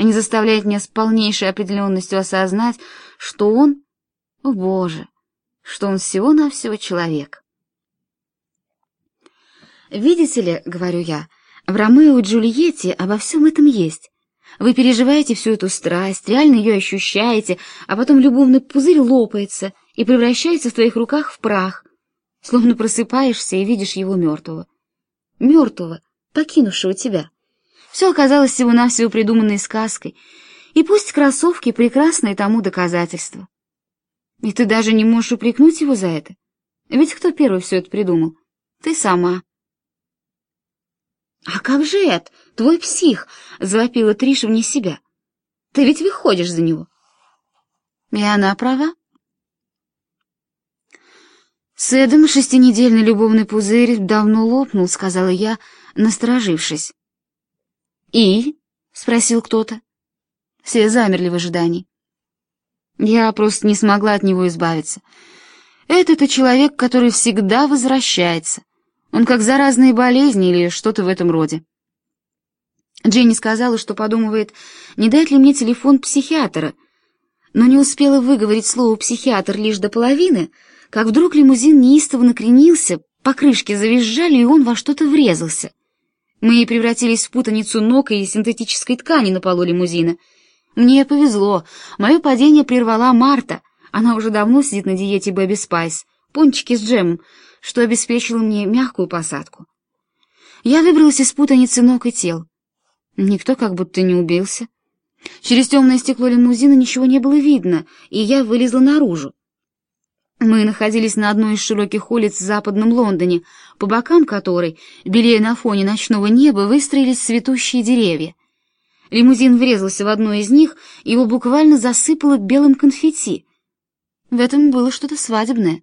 Они заставляют меня с полнейшей определенностью осознать, что он, о боже, что он всего-навсего человек. «Видите ли, — говорю я, — в Ромео и Джульетте обо всем этом есть. Вы переживаете всю эту страсть, реально ее ощущаете, а потом любовный пузырь лопается и превращается в твоих руках в прах, словно просыпаешься и видишь его мертвого. Мертвого, покинувшего тебя. Все оказалось всего-навсего придуманной сказкой, и пусть кроссовки — прекрасное тому доказательство. И ты даже не можешь упрекнуть его за это. Ведь кто первый все это придумал? Ты сама. «А как же Эд, твой псих?» — завопила Триша вне себя. «Ты ведь выходишь за него». И она права. «С Эдом шестинедельный любовный пузырь давно лопнул», — сказала я, насторожившись. «И?» — спросил кто-то. Все замерли в ожидании. Я просто не смогла от него избавиться. Это-то человек, который всегда возвращается. Он как заразные болезни или что-то в этом роде. Дженни сказала, что подумывает, не дать ли мне телефон психиатра, но не успела выговорить слово «психиатр» лишь до половины, как вдруг лимузин неистово накренился, покрышки завизжали, и он во что-то врезался. Мы превратились в путаницу ног и синтетической ткани на полу лимузина. Мне повезло, мое падение прервала Марта, она уже давно сидит на диете Бэби Спайс, пончики с джемом, что обеспечило мне мягкую посадку. Я выбралась из путаницы ног и тел. Никто как будто не убился. Через темное стекло лимузина ничего не было видно, и я вылезла наружу. Мы находились на одной из широких улиц в западном Лондоне, по бокам которой, белее на фоне ночного неба, выстроились цветущие деревья. Лимузин врезался в одно из них, его буквально засыпало белым конфетти. В этом было что-то свадебное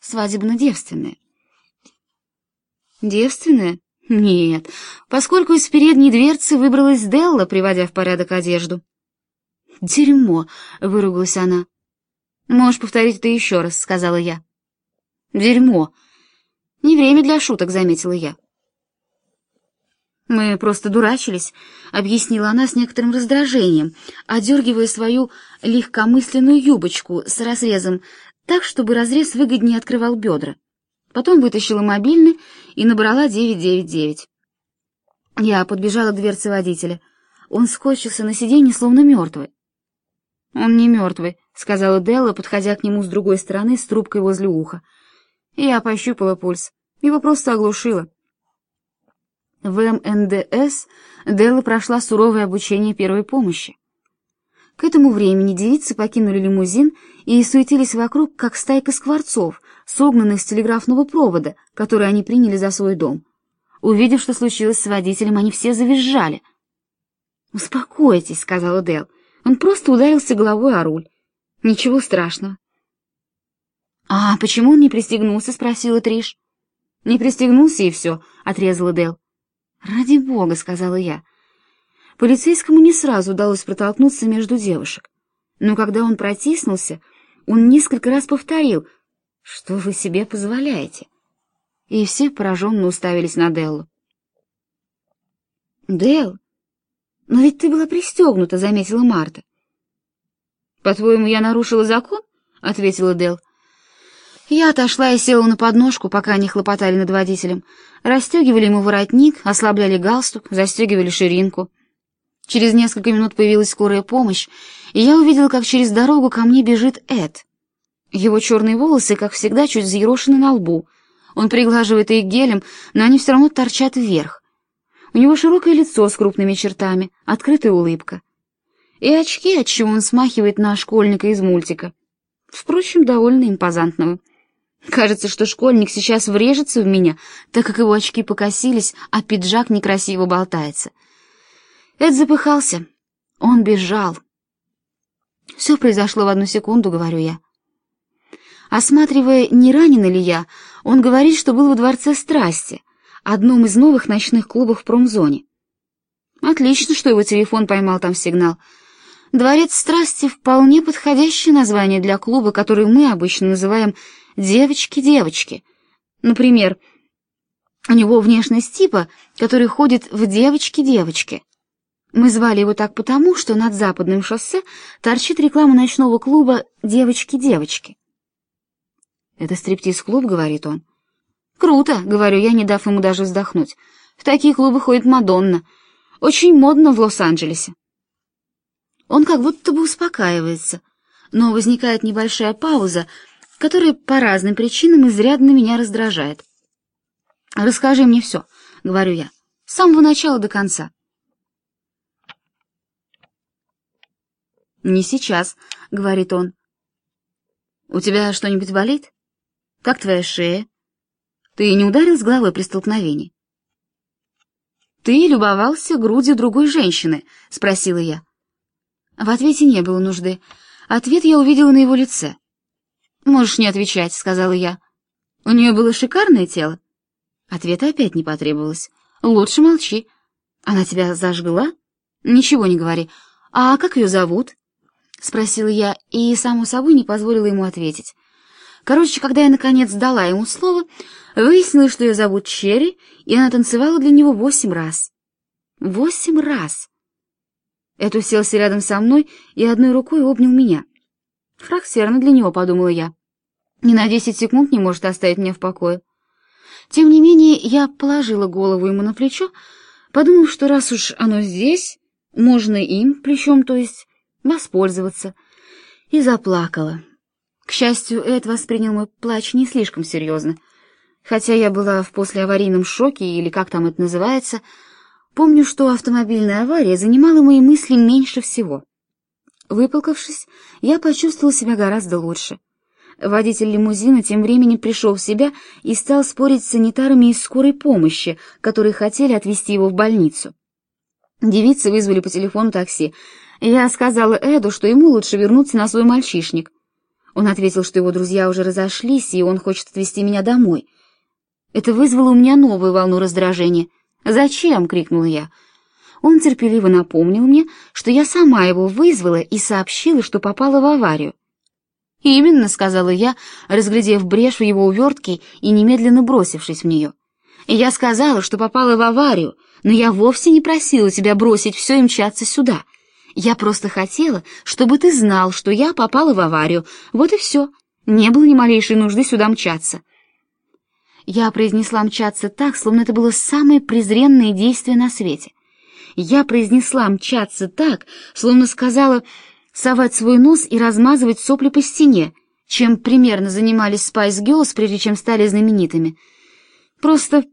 свадебно-девственная. Девственная? Нет, поскольку из передней дверцы выбралась Делла, приводя в порядок одежду. «Дерьмо!» — выругалась она. «Можешь повторить это еще раз», — сказала я. «Дерьмо!» «Не время для шуток», — заметила я. «Мы просто дурачились», — объяснила она с некоторым раздражением, одергивая свою легкомысленную юбочку с разрезом так, чтобы разрез выгоднее открывал бедра. Потом вытащила мобильный и набрала 999. Я подбежала к дверце водителя. Он скотчился на сиденье, словно мертвый. «Он не мертвый», — сказала Делла, подходя к нему с другой стороны с трубкой возле уха. Я пощупала пульс. Его просто оглушило. В МНДС Делла прошла суровое обучение первой помощи. К этому времени девицы покинули лимузин и суетились вокруг, как стайка скворцов, согнанных с телеграфного провода, который они приняли за свой дом. Увидев, что случилось с водителем, они все завизжали. «Успокойтесь», — сказала Дел. «Он просто ударился головой о руль. Ничего страшного». «А почему он не пристегнулся?» — спросила Триш. «Не пристегнулся, и все», — отрезала Дел. «Ради бога», — сказала я. Полицейскому не сразу удалось протолкнуться между девушек. Но когда он протиснулся, он несколько раз повторил «Что вы себе позволяете?» И все пораженно уставились на Деллу. «Делл, но ведь ты была пристегнута», — заметила Марта. «По-твоему, я нарушила закон?» — ответила Делл. Я отошла и села на подножку, пока они хлопотали над водителем. Расстегивали ему воротник, ослабляли галстук, застегивали ширинку. Через несколько минут появилась скорая помощь, и я увидела, как через дорогу ко мне бежит Эд. Его черные волосы, как всегда, чуть взъерошены на лбу. Он приглаживает их гелем, но они все равно торчат вверх. У него широкое лицо с крупными чертами, открытая улыбка. И очки, от чего он смахивает на школьника из мультика. Впрочем, довольно импозантного. Кажется, что школьник сейчас врежется в меня, так как его очки покосились, а пиджак некрасиво болтается — Эд запыхался. Он бежал. Все произошло в одну секунду, говорю я. Осматривая, не ранен ли я, он говорит, что был во Дворце Страсти, одном из новых ночных клубов в промзоне. Отлично, что его телефон поймал там сигнал. Дворец Страсти — вполне подходящее название для клуба, который мы обычно называем «девочки-девочки». Например, у него внешность типа, который ходит в «девочки-девочки». Мы звали его так потому, что над западным шоссе торчит реклама ночного клуба «Девочки-девочки». «Это стриптиз-клуб», — говорит он. «Круто», — говорю я, не дав ему даже вздохнуть. «В такие клубы ходит Мадонна. Очень модно в Лос-Анджелесе». Он как будто бы успокаивается, но возникает небольшая пауза, которая по разным причинам изрядно меня раздражает. «Расскажи мне все», — говорю я, — «с самого начала до конца». «Не сейчас», — говорит он. «У тебя что-нибудь болит? Как твоя шея? Ты не ударил с головой при столкновении?» «Ты любовался грудью другой женщины?» — спросила я. В ответе не было нужды. Ответ я увидела на его лице. «Можешь не отвечать», — сказала я. «У нее было шикарное тело». Ответа опять не потребовалось. «Лучше молчи. Она тебя зажгла?» «Ничего не говори. А как ее зовут?» — спросила я, и, само собой, не позволила ему ответить. Короче, когда я, наконец, дала ему слово, выяснилось, что ее зовут Черри, и она танцевала для него восемь раз. Восемь раз! Эд уселся рядом со мной и одной рукой обнял меня. Фраксерно для него, подумала я. Ни на десять секунд не может оставить меня в покое. Тем не менее, я положила голову ему на плечо, подумав, что раз уж оно здесь, можно им, плечом, то есть, воспользоваться, и заплакала. К счастью, Эд воспринял мой плач не слишком серьезно. Хотя я была в послеаварийном шоке, или как там это называется, помню, что автомобильная авария занимала мои мысли меньше всего. Выплакавшись, я почувствовала себя гораздо лучше. Водитель лимузина тем временем пришел в себя и стал спорить с санитарами из скорой помощи, которые хотели отвезти его в больницу. Девицы вызвали по телефону такси. Я сказала Эду, что ему лучше вернуться на свой мальчишник. Он ответил, что его друзья уже разошлись, и он хочет отвезти меня домой. Это вызвало у меня новую волну раздражения. «Зачем?» — крикнула я. Он терпеливо напомнил мне, что я сама его вызвала и сообщила, что попала в аварию. «Именно», — сказала я, разглядев брешь в его увертке и немедленно бросившись в нее. «Я сказала, что попала в аварию, но я вовсе не просила тебя бросить все и мчаться сюда. Я просто хотела, чтобы ты знал, что я попала в аварию. Вот и все. Не было ни малейшей нужды сюда мчаться». Я произнесла мчаться так, словно это было самое презренное действие на свете. Я произнесла мчаться так, словно сказала совать свой нос и размазывать сопли по стене, чем примерно занимались Spice Girls, прежде чем стали знаменитыми. Просто...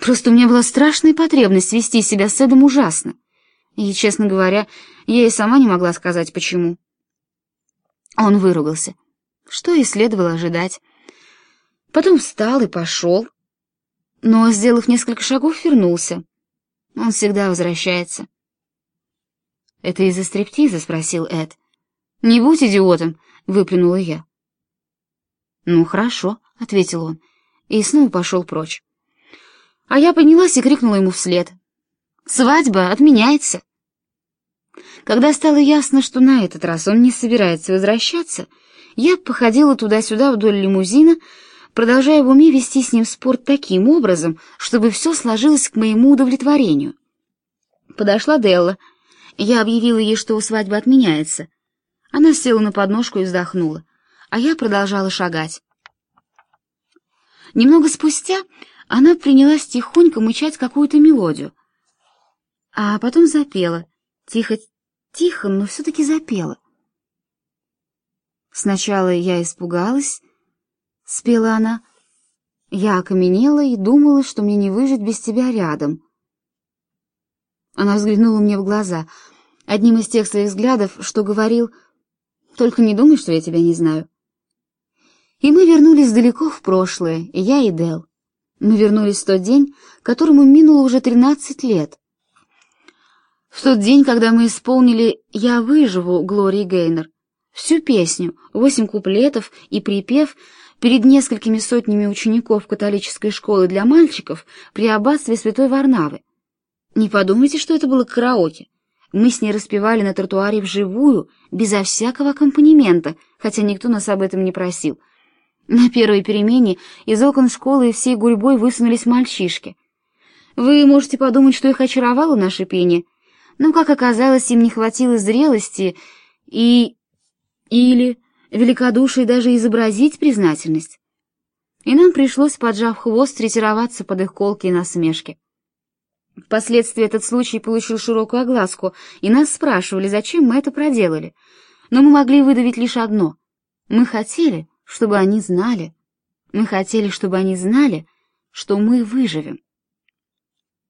просто у меня была страшная потребность вести себя с Эдом ужасно. И, честно говоря, я и сама не могла сказать, почему. Он выругался. Что и следовало ожидать. Потом встал и пошел. Но, сделав несколько шагов, вернулся. Он всегда возвращается. «Это из-за стриптиза?» — спросил Эд. «Не будь идиотом!» — выплюнула я. «Ну, хорошо», — ответил он, и снова пошел прочь. А я поднялась и крикнула ему вслед. «Свадьба отменяется!» Когда стало ясно, что на этот раз он не собирается возвращаться, я походила туда-сюда вдоль лимузина, продолжая в уме вести с ним спор таким образом, чтобы все сложилось к моему удовлетворению. Подошла Делла, я объявила ей, что свадьба отменяется. Она села на подножку и вздохнула, а я продолжала шагать. Немного спустя она принялась тихонько мычать какую-то мелодию, а потом запела, тихо, тихо, но все-таки запела. Сначала я испугалась, спела она. Я окаменела и думала, что мне не выжить без тебя рядом. Она взглянула мне в глаза, одним из тех своих взглядов, что говорил «Только не думай, что я тебя не знаю». И мы вернулись далеко в прошлое, и я, и Дел. Мы вернулись в тот день, которому минуло уже тринадцать лет. В тот день, когда мы исполнили «Я выживу» Глории Гейнер, всю песню, восемь куплетов и припев перед несколькими сотнями учеников католической школы для мальчиков при аббатстве Святой Варнавы. Не подумайте, что это было караоке. Мы с ней распевали на тротуаре вживую, безо всякого аккомпанемента, хотя никто нас об этом не просил. На первой перемене из окон школы всей гурьбой высунулись мальчишки. Вы можете подумать, что их очаровало наше пение, Но, как оказалось, им не хватило зрелости и... или великодушия даже изобразить признательность. И нам пришлось, поджав хвост, ретироваться под их колки и насмешки. Впоследствии этот случай получил широкую огласку, и нас спрашивали, зачем мы это проделали. Но мы могли выдавить лишь одно. Мы хотели, чтобы они знали. Мы хотели, чтобы они знали, что мы выживем.